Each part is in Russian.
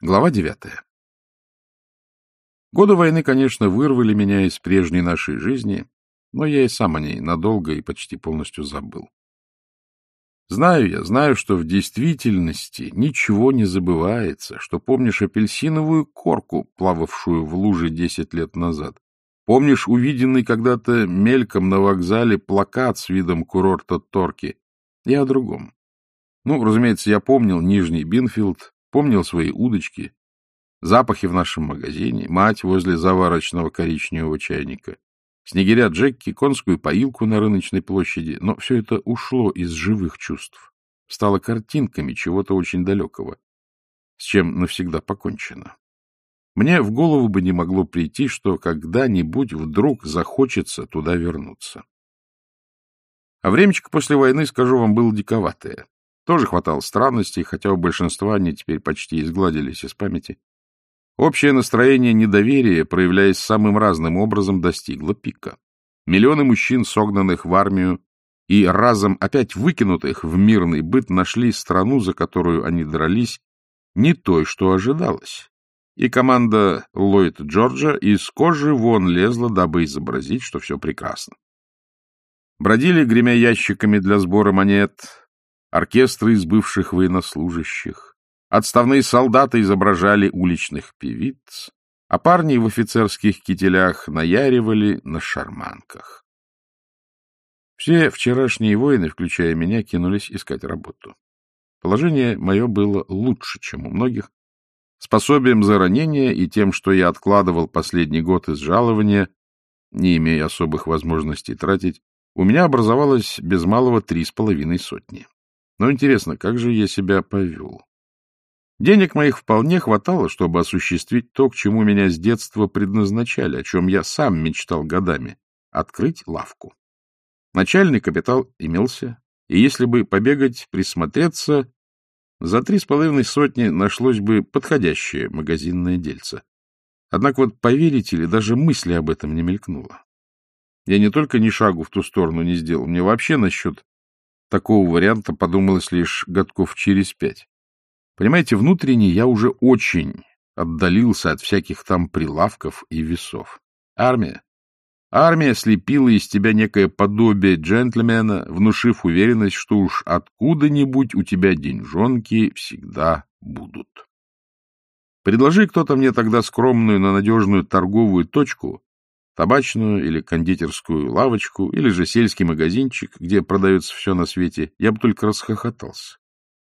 Глава девятая. Годы войны, конечно, вырвали меня из прежней нашей жизни, но я и сам о ней надолго и почти полностью забыл. Знаю я, знаю, что в действительности ничего не забывается, что помнишь апельсиновую корку, плававшую в луже десять лет назад. Помнишь увиденный когда-то мельком на вокзале плакат с видом курорта Торки. И о другом. Ну, разумеется, я помнил Нижний Бинфилд, Помнил свои удочки, запахи в нашем магазине, мать возле заварочного коричневого чайника, снегиря Джекки, конскую поилку на рыночной площади, но все это ушло из живых чувств, стало картинками чего-то очень далекого, с чем навсегда покончено. Мне в голову бы не могло прийти, что когда-нибудь вдруг захочется туда вернуться. А времечко после войны, скажу вам, было диковатое. Тоже хватало странностей, хотя у большинства они теперь почти изгладились из памяти. Общее настроение недоверия, проявляясь самым разным образом, достигло пика. Миллионы мужчин, согнанных в армию и разом опять выкинутых в мирный быт, нашли страну, за которую они дрались, не той, что ожидалось. И команда Ллойд Джорджа из кожи вон лезла, дабы изобразить, что все прекрасно. Бродили, гремя ящиками для сбора монет, оркестры из бывших военнослужащих, отставные солдаты изображали уличных певиц, а парни в офицерских кителях наяривали на шарманках. Все вчерашние воины, включая меня, кинулись искать работу. Положение мое было лучше, чем у многих. Способием за ранение и тем, что я откладывал последний год из жалования, не имея особых возможностей тратить, у меня образовалось без малого три с половиной сотни. Но интересно, как же я себя повел? Денег моих вполне хватало, чтобы осуществить то, к чему меня с детства предназначали, о чем я сам мечтал годами — открыть лавку. Начальный капитал имелся, и если бы побегать, присмотреться, за три с половиной сотни нашлось бы подходящее магазинное дельце. Однако вот поверите ли, даже мысли об этом не мелькнуло. Я не только ни шагу в ту сторону не сделал, мне вообще насчет Такого варианта подумалось лишь годков через пять. Понимаете, внутренне я уже очень отдалился от всяких там прилавков и весов. Армия. Армия слепила из тебя некое подобие джентльмена, внушив уверенность, что уж откуда-нибудь у тебя деньжонки всегда будут. Предложи кто-то мне тогда скромную, но надежную торговую точку, табачную или кондитерскую лавочку, или же сельский магазинчик, где продается все на свете, я бы только расхохотался.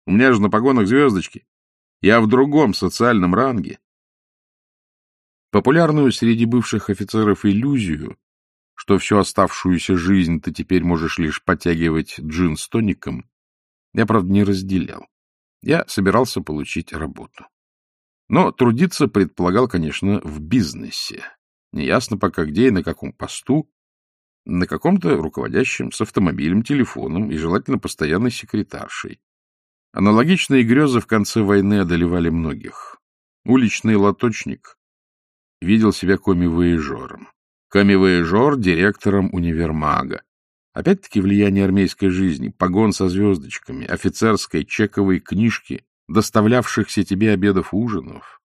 У меня же на погонах звездочки. Я в другом социальном ранге. Популярную среди бывших офицеров иллюзию, что всю оставшуюся жизнь ты теперь можешь лишь подтягивать джин с тоником, я, правда, не разделял. Я собирался получить работу. Но трудиться предполагал, конечно, в бизнесе, Неясно пока где и на каком посту, на каком-то руководящем с автомобилем, телефоном и желательно постоянной секретаршей. Аналогичные грезы в конце войны одолевали многих. Уличный лоточник видел себя коми-воежором. Коми-воежор — директором универмага. Опять-таки влияние армейской жизни, погон со звездочками, офицерской чековой книжки, доставлявшихся тебе обедов ужинов.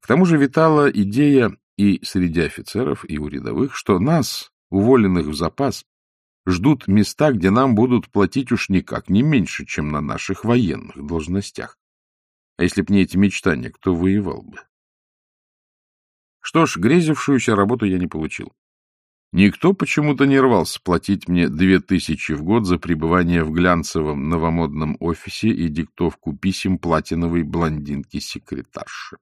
К тому же витала идея и среди офицеров, и у рядовых, что нас, уволенных в запас, ждут места, где нам будут платить уж никак не меньше, чем на наших военных должностях. А если б не эти мечтания, кто воевал бы? Что ж, грезившуюся работу я не получил. Никто почему-то не рвался платить мне две тысячи в год за пребывание в глянцевом новомодном офисе и диктовку писем платиновой блондинки-секретарши.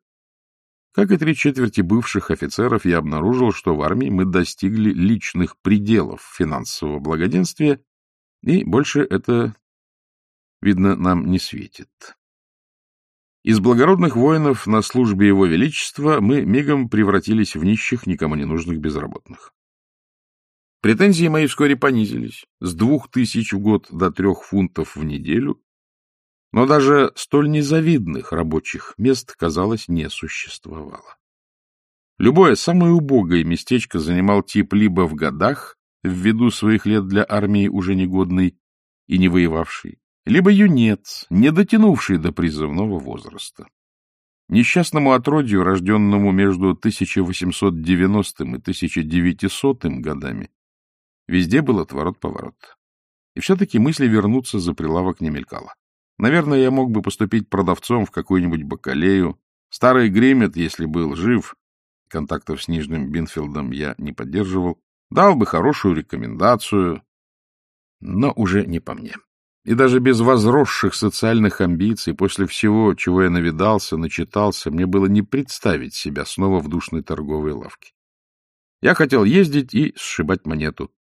Как и три четверти бывших офицеров, я обнаружил, что в армии мы достигли личных пределов финансового благоденствия, и больше это, видно, нам не светит. Из благородных воинов на службе Его Величества мы мигом превратились в нищих, никому не нужных безработных. Претензии мои вскоре понизились с двух тысяч в год до трех фунтов в неделю, но даже столь незавидных рабочих мест, казалось, не существовало. Любое самое убогое местечко занимал тип либо в годах, ввиду своих лет для армии уже негодный и не воевавший, либо юнец, не дотянувший до призывного возраста. Несчастному отродью, рожденному между 1890 и 1900 годами, везде был отворот-поворот. И все-таки мысли вернуться за прилавок не мелькало. Наверное, я мог бы поступить продавцом в какую-нибудь бакалею. Старый Гримет, если был жив, контактов с Нижним Бинфилдом я не поддерживал, дал бы хорошую рекомендацию, но уже не по мне. И даже без возросших социальных амбиций, после всего, чего я навидался, начитался, мне было не представить себя снова в душной торговой лавке. Я хотел ездить и сшибать монету.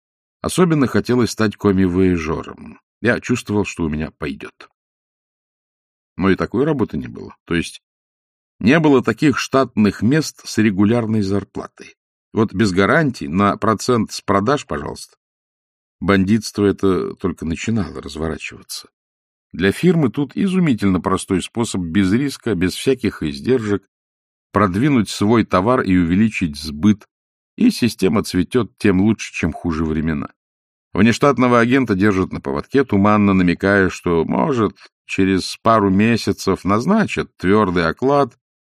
Особенно хотелось стать коми-вояжером. Я чувствовал, что у меня пойдет. Но и такой работы не было. То есть не было таких штатных мест с регулярной зарплатой. Вот без гарантий на процент с продаж, пожалуйста. Бандитство это только начинало разворачиваться. Для фирмы тут изумительно простой способ без риска, без всяких издержек продвинуть свой товар и увеличить сбыт, и система цветет тем лучше, чем хуже времена. Внештатного агента держат на поводке, туманно намекая, что, может, через пару месяцев назначат твердый оклад,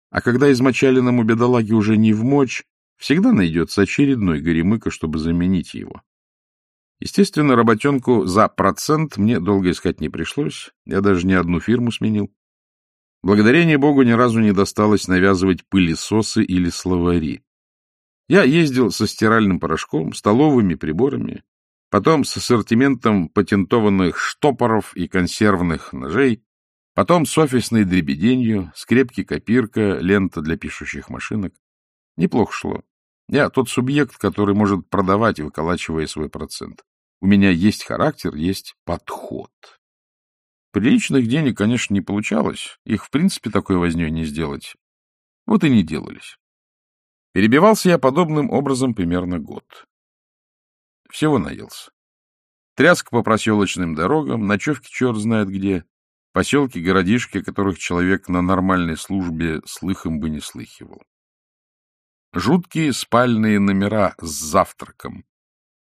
а когда измочаленному бедолаге уже не в мочь, всегда найдется очередной горемыка, чтобы заменить его. Естественно, работенку за процент мне долго искать не пришлось. Я даже не одну фирму сменил. Благодарение Богу ни разу не досталось навязывать пылесосы или словари. Я ездил со стиральным порошком, столовыми приборами, потом с ассортиментом патентованных штопоров и консервных ножей, потом с офисной дребеденью, скрепки-копирка, лента для пишущих машинок. Неплохо шло. Я тот субъект, который может продавать, выколачивая свой процент. У меня есть характер, есть подход. Приличных денег, конечно, не получалось. Их, в принципе, такой вознёй не сделать. Вот и не делались. Перебивался я подобным образом примерно год. Всего наелся. Тряск по проселочным дорогам, ночевки черт знает где, поселки, городишки, которых человек на нормальной службе слыхом бы не слыхивал. Жуткие спальные номера с завтраком,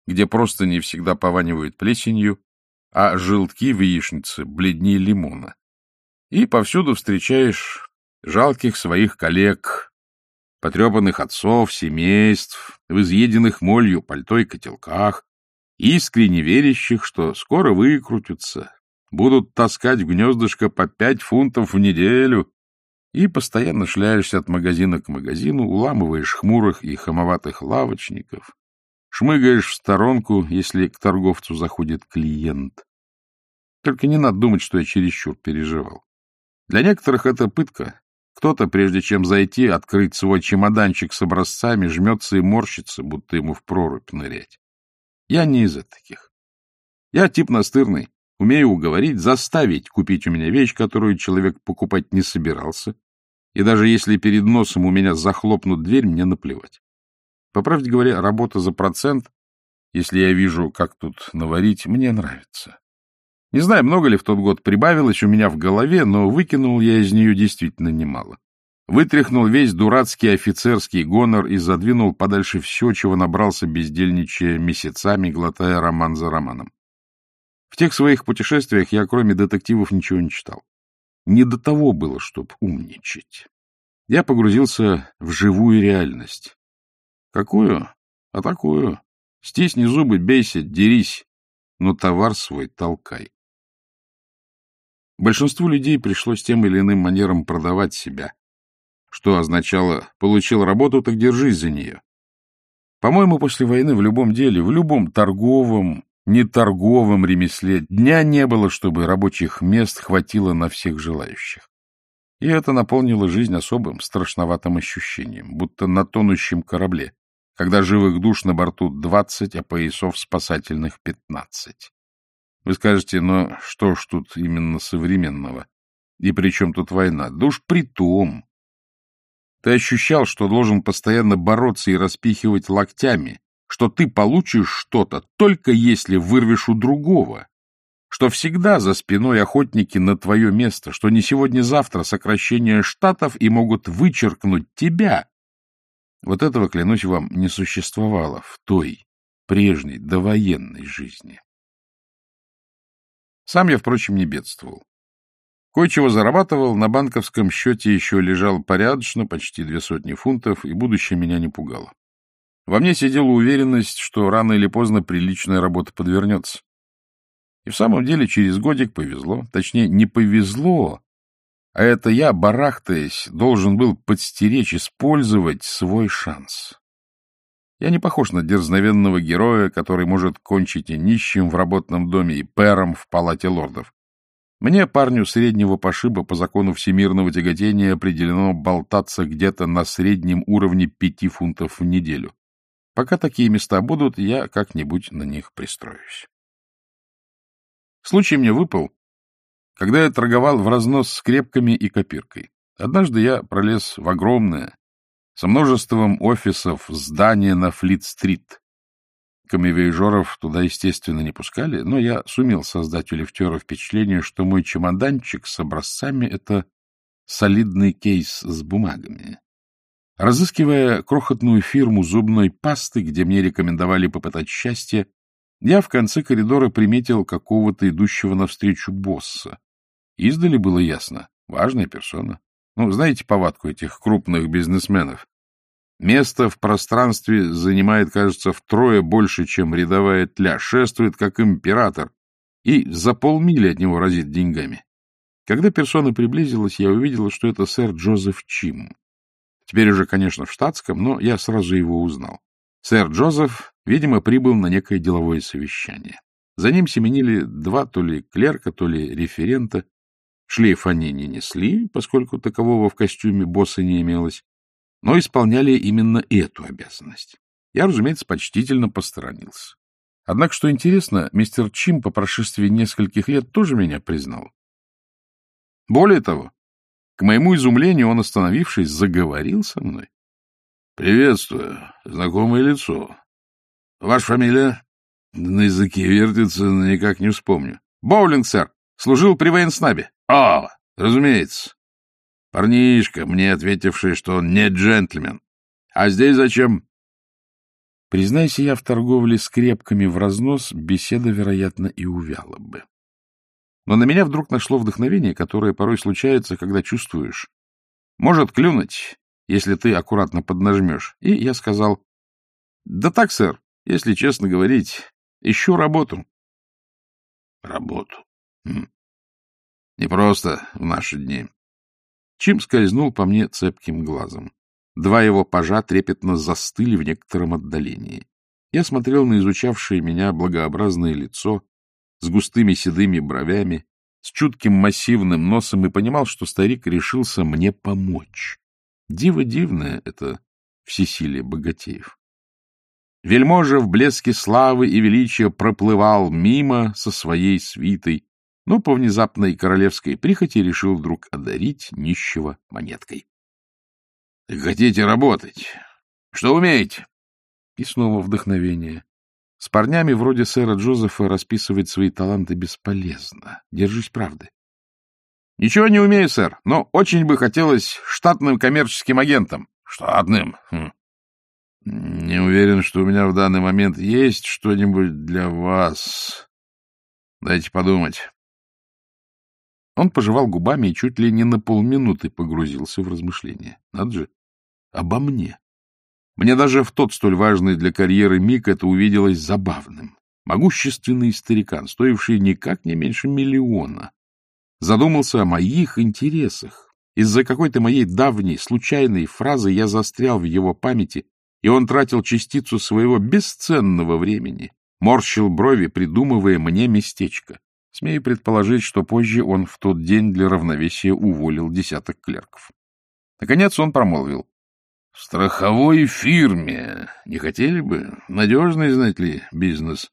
где просто не всегда пованивают плесенью, а желтки в яичнице бледнее лимона. И повсюду встречаешь жалких своих коллег, потрепанных отцов, семейств, в изъеденных молью пальто и котелках, искренне верящих, что скоро выкрутятся, будут таскать в гнездышко по пять фунтов в неделю, и постоянно шляешься от магазина к магазину, уламываешь хмурых и хамоватых лавочников, Шмыгаешь в сторонку, если к торговцу заходит клиент. Только не надо думать, что я чересчур переживал. Для некоторых это пытка. Кто-то, прежде чем зайти, открыть свой чемоданчик с образцами, жмется и морщится, будто ему в прорубь нырять. Я не из таких. Я тип настырный, умею уговорить, заставить купить у меня вещь, которую человек покупать не собирался. И даже если перед носом у меня захлопнут дверь, мне наплевать. По правде говоря, работа за процент, если я вижу, как тут наварить, мне нравится. Не знаю, много ли в тот год прибавилось у меня в голове, но выкинул я из нее действительно немало. Вытряхнул весь дурацкий офицерский гонор и задвинул подальше все, чего набрался бездельничая месяцами, глотая роман за романом. В тех своих путешествиях я, кроме детективов, ничего не читал. Не до того было, чтоб умничать. Я погрузился в живую реальность, Какую? А такую. Стисни зубы, бейся, дерись, но товар свой толкай. Большинству людей пришлось тем или иным манером продавать себя, что означало «получил работу, так держись за нее». По-моему, после войны в любом деле, в любом торговом, неторговом ремесле дня не было, чтобы рабочих мест хватило на всех желающих. И это наполнило жизнь особым, страшноватым ощущением, будто на тонущем корабле, когда живых душ на борту двадцать, а поясов спасательных пятнадцать. Вы скажете, но что ж тут именно современного? И при чем тут война? Да уж при том. Ты ощущал, что должен постоянно бороться и распихивать локтями, что ты получишь что-то, только если вырвешь у другого, что всегда за спиной охотники на твое место, что не сегодня-завтра сокращение штатов и могут вычеркнуть тебя, вот этого, клянусь вам, не существовало в той, прежней, довоенной жизни. Сам я, впрочем, не бедствовал. Кое-чего зарабатывал, на банковском счете еще лежал порядочно, почти две сотни фунтов, и будущее меня не пугало. Во мне сидела уверенность, что рано или поздно приличная работа подвернется. И в самом деле через годик повезло. Точнее, не повезло, а это я, барахтаясь, должен был подстеречь, использовать свой шанс. Я не похож на дерзновенного героя, который может кончить и нищим в работном доме, и пером в палате лордов. Мне, парню среднего пошиба, по закону всемирного тяготения определено болтаться где-то на среднем уровне пяти фунтов в неделю. Пока такие места будут, я как-нибудь на них пристроюсь. Случай мне выпал, когда я торговал в разнос скрепками и копиркой. Однажды я пролез в огромное, со множеством офисов, здание на Флит-стрит. Камевейжоров туда, естественно, не пускали, но я сумел создать у лифтера впечатление, что мой чемоданчик с образцами — это солидный кейс с бумагами. Разыскивая крохотную фирму зубной пасты, где мне рекомендовали попытать счастье, я в конце коридора приметил какого-то идущего навстречу босса. Издали было ясно — важная персона. Ну, знаете повадку этих крупных бизнесменов? Место в пространстве занимает, кажется, втрое больше, чем рядовая тля, шествует как император и за полмили от него разит деньгами. Когда персона приблизилась, я увидела, что это сэр Джозеф Чим. Теперь уже, конечно, в штатском, но я сразу его узнал. Сэр Джозеф, видимо, прибыл на некое деловое совещание. За ним семенили два то ли клерка, то ли референта. Шлейф они не несли, поскольку такового в костюме босса не имелось но исполняли именно эту обязанность. Я, разумеется, почтительно посторонился. Однако, что интересно, мистер Чим по прошествии нескольких лет тоже меня признал. Более того, к моему изумлению, он, остановившись, заговорил со мной. — Приветствую, знакомое лицо. Ваша фамилия? На языке вертится, но никак не вспомню. — Боулинг, сэр. Служил при военснабе. — А, разумеется. Парнишка, мне ответивший, что он не джентльмен. А здесь зачем? Признайся я в торговле скрепками в разнос, беседа, вероятно, и увяла бы. Но на меня вдруг нашло вдохновение, которое порой случается, когда чувствуешь. Может клюнуть, если ты аккуратно поднажмешь. И я сказал, да так, сэр, если честно говорить, ищу работу. Работу. Хм. Непросто в наши дни. Чим скользнул по мне цепким глазом. Два его пажа трепетно застыли в некотором отдалении. Я смотрел на изучавшее меня благообразное лицо с густыми седыми бровями, с чутким массивным носом и понимал, что старик решился мне помочь. Диво дивное это всесилие богатеев. Вельможа в блеске славы и величия проплывал мимо со своей свитой, но по внезапной королевской прихоти решил вдруг одарить нищего монеткой. — Хотите работать? Что умеете? И снова вдохновение. С парнями вроде сэра Джозефа расписывать свои таланты бесполезно. Держись правды. — Ничего не умею, сэр, но очень бы хотелось штатным коммерческим агентом. — Штатным? Хм. Не уверен, что у меня в данный момент есть что-нибудь для вас. Дайте подумать. Он пожевал губами и чуть ли не на полминуты погрузился в размышления. Надо же, обо мне. Мне даже в тот столь важный для карьеры миг это увиделось забавным. Могущественный старикан, стоивший никак не меньше миллиона, задумался о моих интересах. Из-за какой-то моей давней, случайной фразы я застрял в его памяти, и он тратил частицу своего бесценного времени, морщил брови, придумывая мне местечко. Смею предположить, что позже он в тот день для равновесия уволил десяток клерков. Наконец он промолвил. — В страховой фирме не хотели бы? Надежный, знаете ли, бизнес.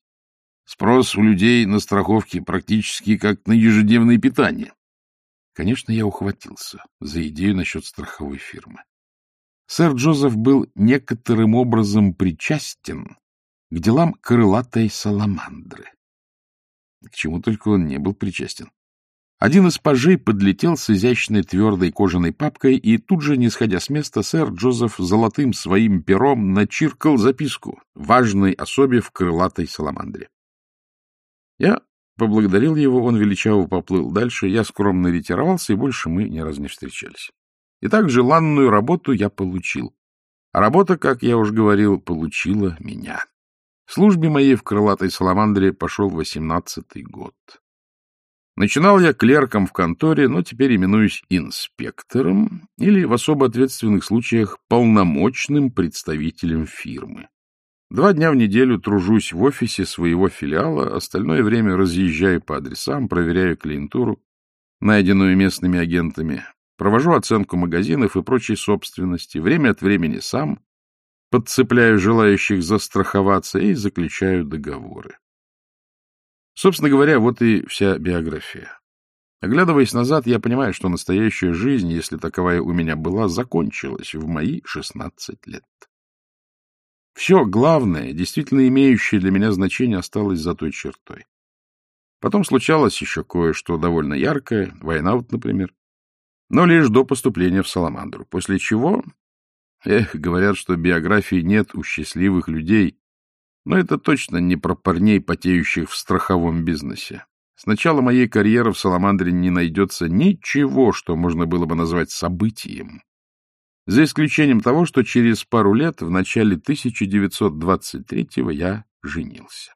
Спрос у людей на страховки практически как на ежедневное питание. Конечно, я ухватился за идею насчет страховой фирмы. Сэр Джозеф был некоторым образом причастен к делам крылатой саламандры. К чему только он не был причастен. Один из пажей подлетел с изящной твердой кожаной папкой, и тут же, не сходя с места, сэр Джозеф золотым своим пером начиркал записку важной особе в крылатой саламандре. Я Поблагодарил его, он величаво поплыл дальше, я скромно ретировался, и больше мы ни разу не встречались. Итак, желанную работу я получил. А работа, как я уже говорил, получила меня. Службе моей в крылатой саламандре пошел восемнадцатый год. Начинал я клерком в конторе, но теперь именуюсь инспектором или в особо ответственных случаях полномочным представителем фирмы. Два дня в неделю тружусь в офисе своего филиала, остальное время разъезжаю по адресам, проверяю клиентуру, найденную местными агентами, провожу оценку магазинов и прочей собственности, время от времени сам подцепляю желающих застраховаться и заключаю договоры. Собственно говоря, вот и вся биография. Оглядываясь назад, я понимаю, что настоящая жизнь, если таковая у меня была, закончилась в мои 16 лет. Все главное, действительно имеющее для меня значение, осталось за той чертой. Потом случалось еще кое-что довольно яркое, война вот, например, но лишь до поступления в Саламандру, после чего, эх, говорят, что биографии нет у счастливых людей, но это точно не про парней, потеющих в страховом бизнесе. С начала моей карьеры в Саламандре не найдется ничего, что можно было бы назвать событием. За исключением того, что через пару лет, в начале 1923-го, я женился.